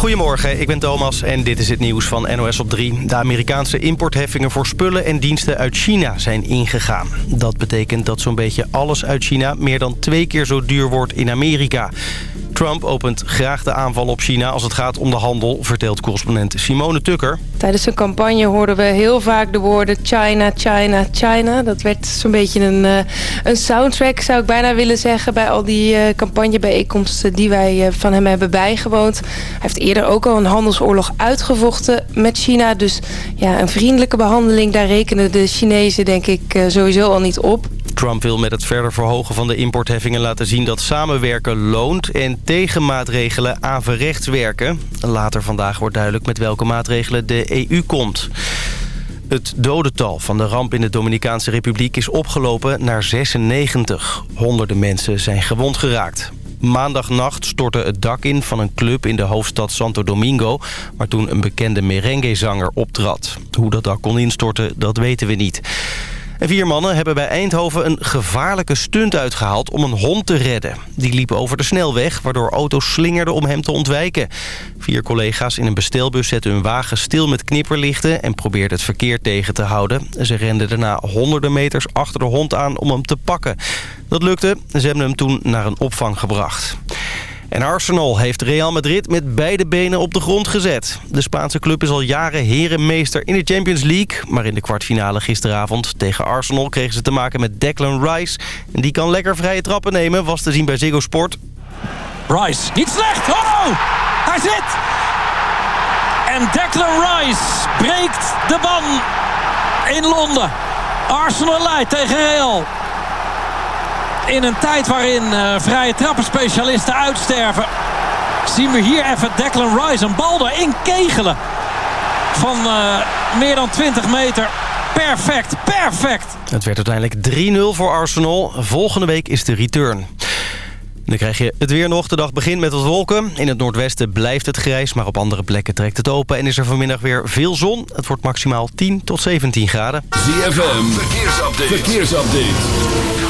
Goedemorgen, ik ben Thomas en dit is het nieuws van NOS op 3. De Amerikaanse importheffingen voor spullen en diensten uit China zijn ingegaan. Dat betekent dat zo'n beetje alles uit China meer dan twee keer zo duur wordt in Amerika. Trump opent graag de aanval op China als het gaat om de handel, vertelt correspondent Simone Tukker. Tijdens zijn campagne hoorden we heel vaak de woorden China, China, China. Dat werd zo'n beetje een, uh, een soundtrack, zou ik bijna willen zeggen... bij al die uh, campagnebijeenkomsten die wij uh, van hem hebben bijgewoond. Hij heeft eerder ook al een handelsoorlog uitgevochten met China. Dus ja, een vriendelijke behandeling, daar rekenen de Chinezen denk ik sowieso al niet op. Trump wil met het verder verhogen van de importheffingen laten zien dat samenwerken loont en tegenmaatregelen averechts werken. Later vandaag wordt duidelijk met welke maatregelen de EU komt. Het dodental van de ramp in de Dominicaanse Republiek is opgelopen naar 96. Honderden mensen zijn gewond geraakt. Maandagnacht stortte het dak in van een club in de hoofdstad Santo Domingo... waar toen een bekende merengue-zanger optrad. Hoe dat dak kon instorten, dat weten we niet. Vier mannen hebben bij Eindhoven een gevaarlijke stunt uitgehaald om een hond te redden. Die liep over de snelweg, waardoor auto's slingerden om hem te ontwijken. Vier collega's in een bestelbus zetten hun wagen stil met knipperlichten... en probeerden het verkeer tegen te houden. Ze renden daarna honderden meters achter de hond aan om hem te pakken. Dat lukte. Ze hebben hem toen naar een opvang gebracht. En Arsenal heeft Real Madrid met beide benen op de grond gezet. De Spaanse club is al jaren herenmeester in de Champions League. Maar in de kwartfinale gisteravond tegen Arsenal kregen ze te maken met Declan Rice. En die kan lekker vrije trappen nemen, was te zien bij Ziggo Sport. Rice, niet slecht! Oh, hij zit! En Declan Rice breekt de ban in Londen. Arsenal leidt tegen Real in een tijd waarin uh, vrije trappenspecialisten uitsterven... zien we hier even Declan Rice een bal erin kegelen. Van uh, meer dan 20 meter. Perfect, perfect. Het werd uiteindelijk 3-0 voor Arsenal. Volgende week is de return. Dan krijg je het weer nog. De dag begint met wat wolken. In het noordwesten blijft het grijs, maar op andere plekken trekt het open. En is er vanmiddag weer veel zon. Het wordt maximaal 10 tot 17 graden. ZFM, verkeersupdate. verkeersupdate.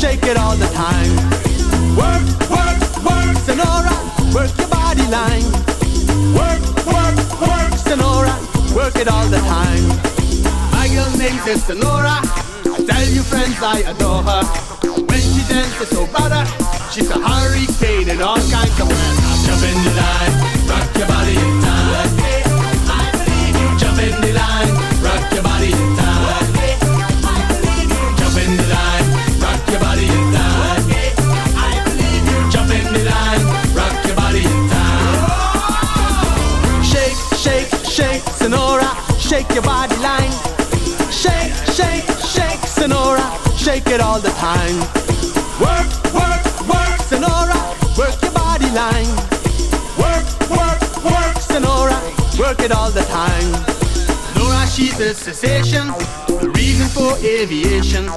Shake it all the time. Work, work, work, Sonora, work your body line. Work, work, work, Sonora, work it all the time. My girl name is Sonora. Tell your friends I adore her. When she dances oh, so better, she's a hurricane in all kinds of ways. Jump in the line, rock your body shake Sonora, shake your body line. Shake, shake, shake, Sonora, shake it all the time. Work, work, work, Sonora, work your body line. Work, work, work, Sonora, work it all the time. Nora, she's a cessation, the reason for aviation.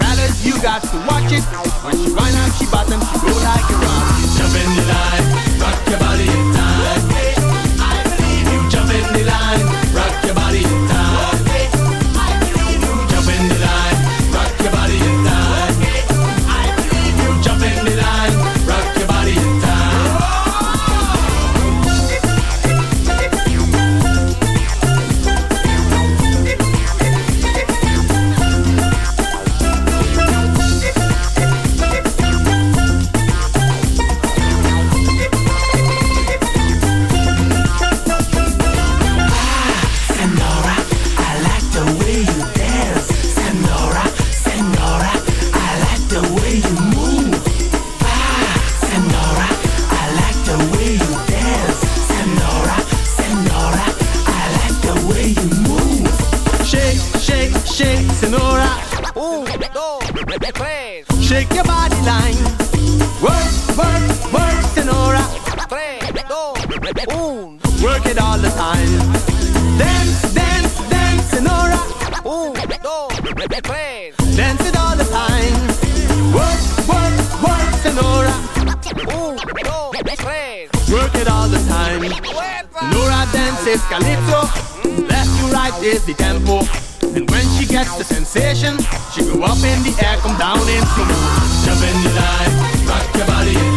Fellas, you got to watch it. When she wind up, she bottom, she go like a rock. Jump in the line, rock your body air come down in smooth. Jump in the line, rock your body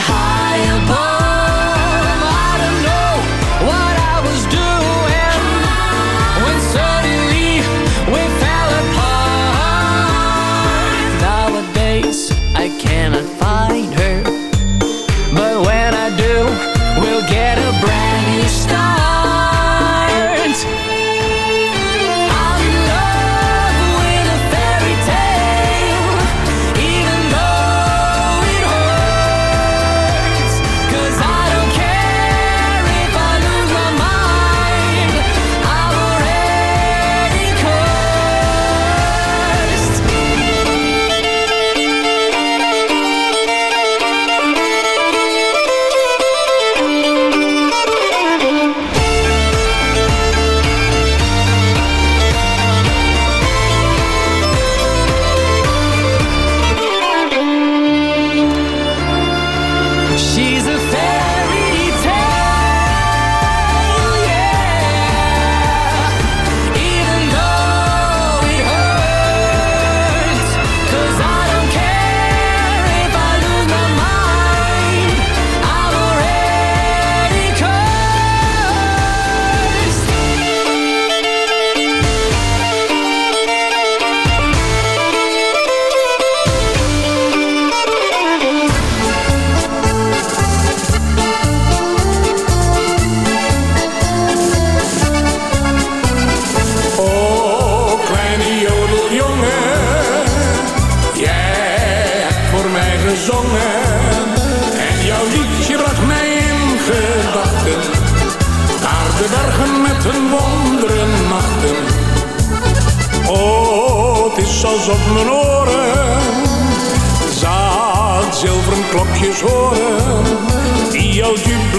high above.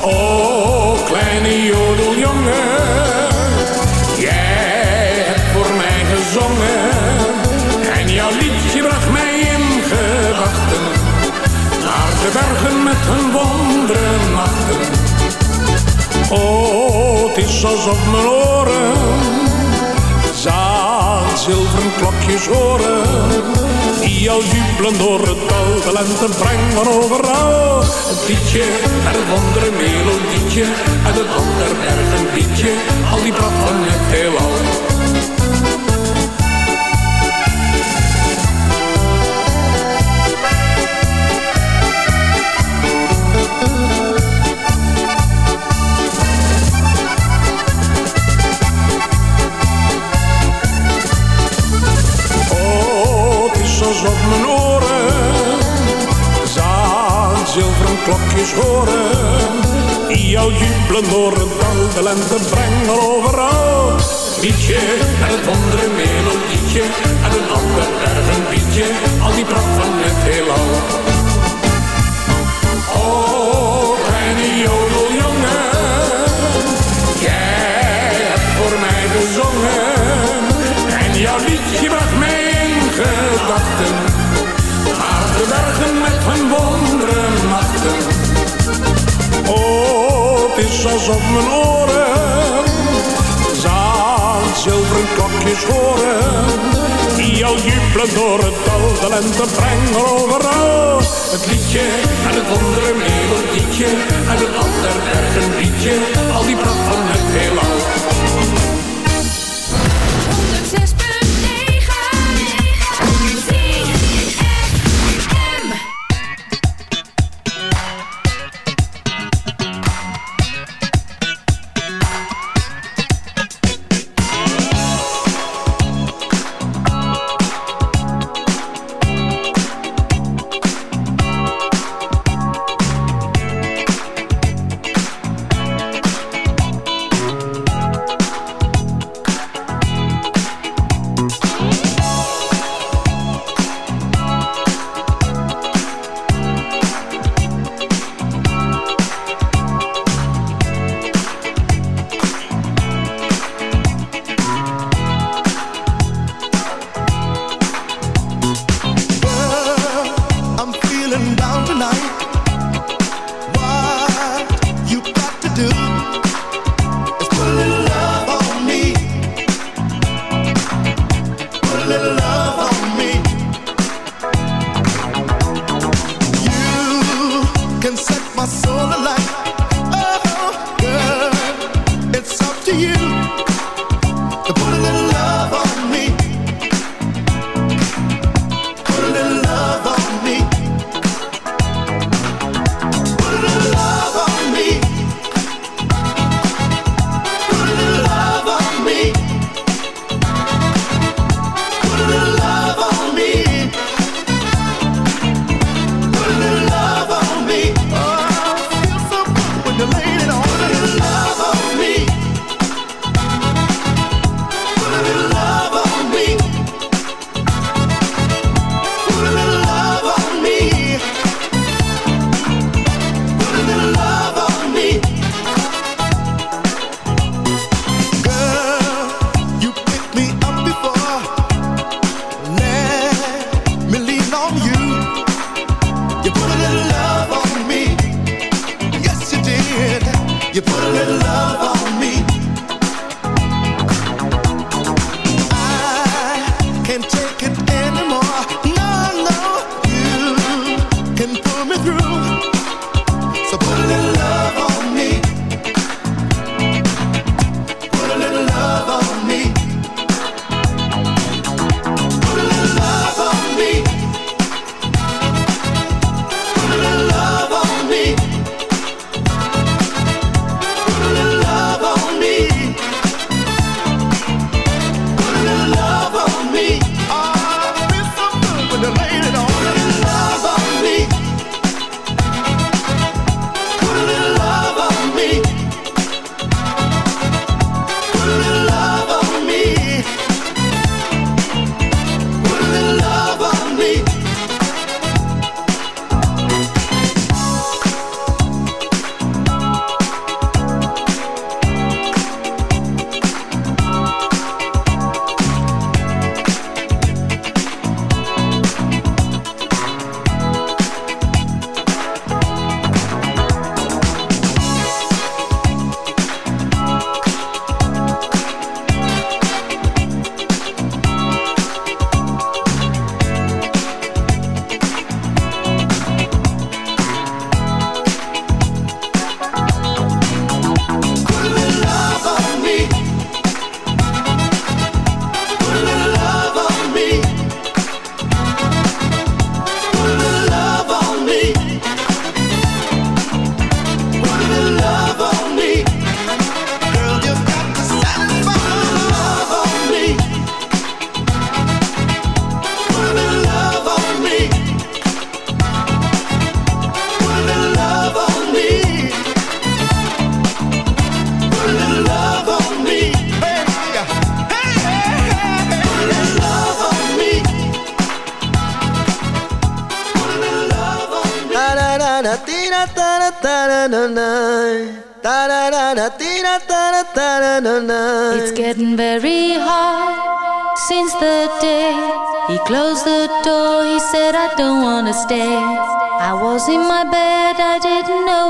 Oh, kleine jodeljongen, jij hebt voor mij gezongen. En jouw liedje bracht mij in gedachten. Naar de bergen met hun wonderen nachten. Oh, het is alsof mijn oren zilveren klokjes horen. Die jou jubelen door het dal, de lente brengen overal. Het liedje, het wondere melodietje, uit het ander liedje, al die pracht van heelal. Klokjes horen. Die jou jubelen door het de lente brengen overal. Liedje en het andere melodietje en een ander bergen liedje, al die pracht van het heelal. ribbels op mijn oren. Zaan zilveren klokjes horen. Die al jubelen door het dal. De lente brengen overal. Het liedje en het wonderen melodietje. En een ander erg liedje. Al die pracht van het heelal.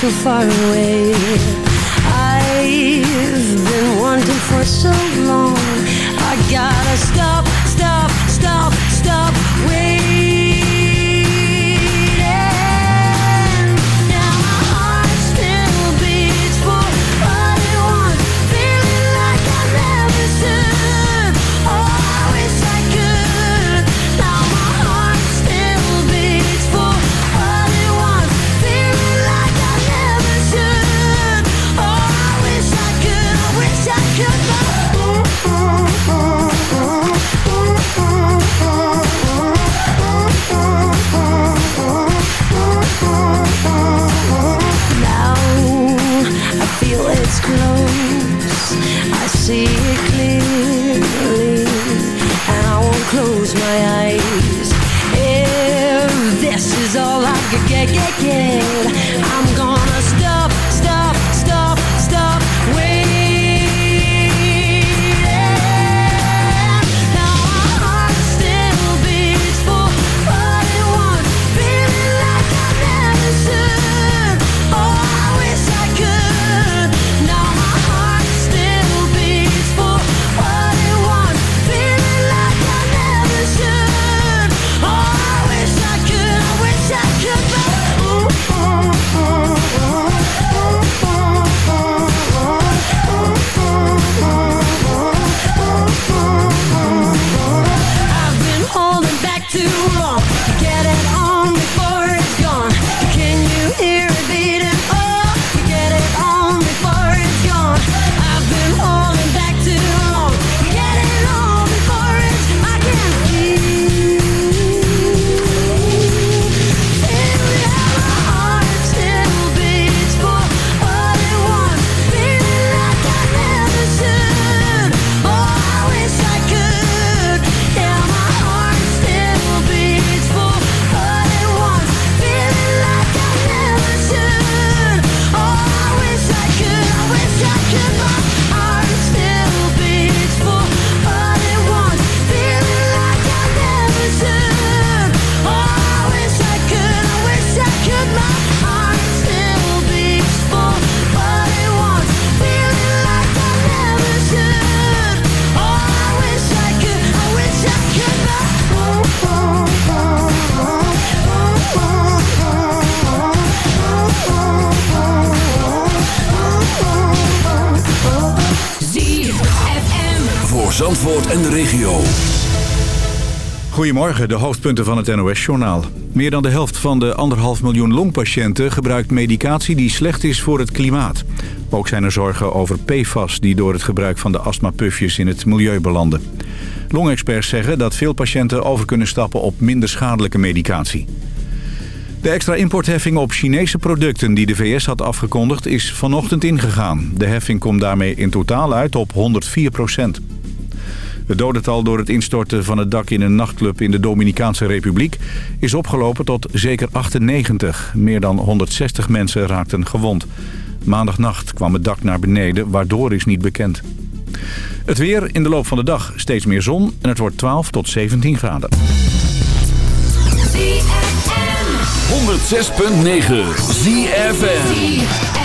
so far away. I've been wanting for so long. I gotta stop, close my eyes. If this is all I could get, get, get, I'm Goedemorgen, de hoofdpunten van het NOS-journaal. Meer dan de helft van de anderhalf miljoen longpatiënten gebruikt medicatie die slecht is voor het klimaat. Ook zijn er zorgen over PFAS die door het gebruik van de astmapufjes in het milieu belanden. Longexperts zeggen dat veel patiënten over kunnen stappen op minder schadelijke medicatie. De extra importheffing op Chinese producten die de VS had afgekondigd is vanochtend ingegaan. De heffing komt daarmee in totaal uit op 104 procent. Het dodental door het instorten van het dak in een nachtclub in de Dominicaanse Republiek is opgelopen tot zeker 98. Meer dan 160 mensen raakten gewond. Maandagnacht kwam het dak naar beneden, waardoor is niet bekend. Het weer in de loop van de dag steeds meer zon en het wordt 12 tot 17 graden. 106.9 ZFM.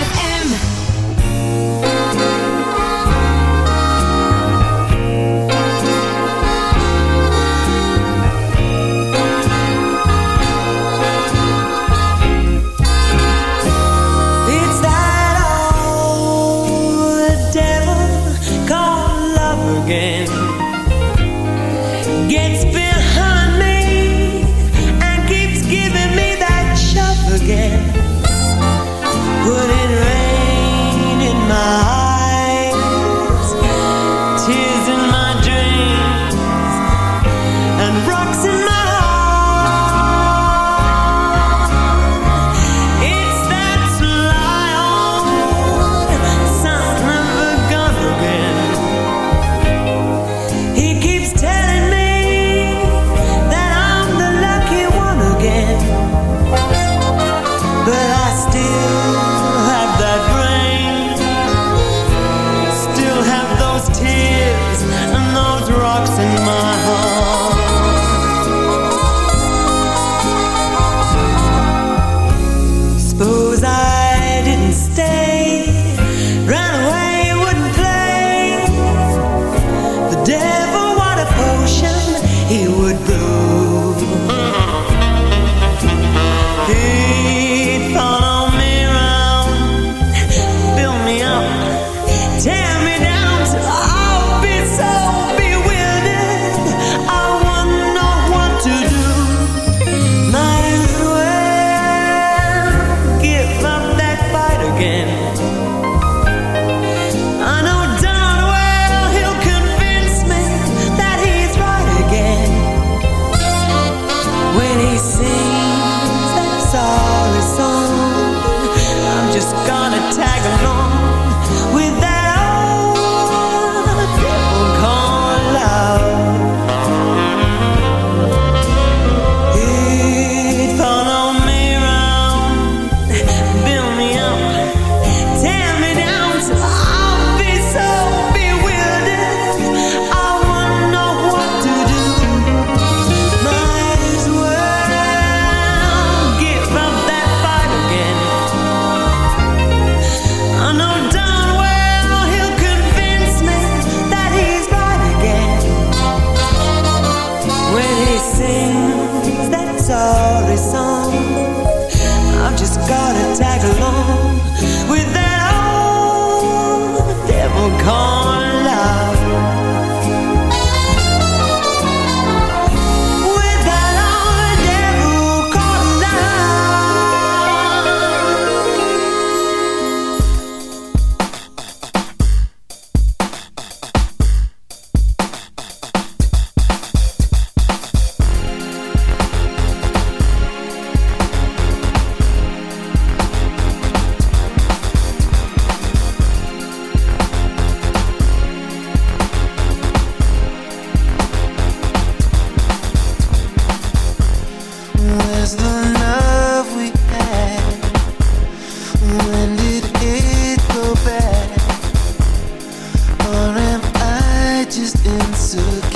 just insecure.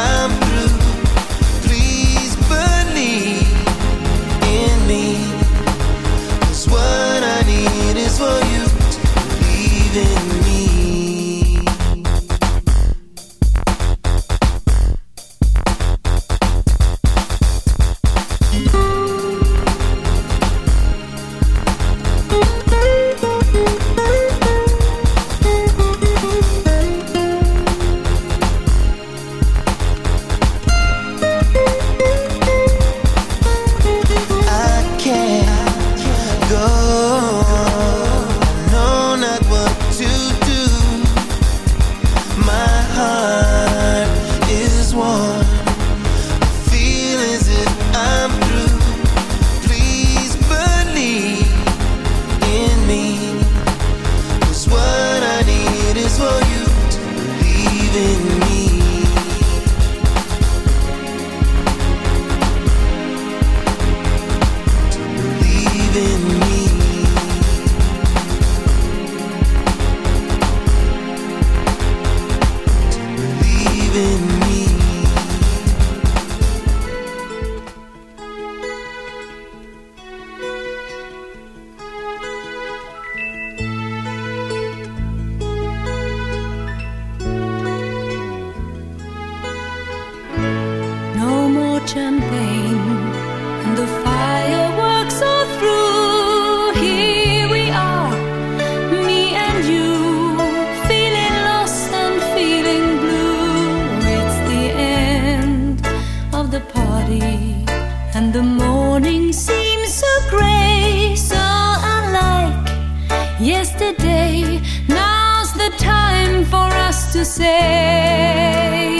time. To say.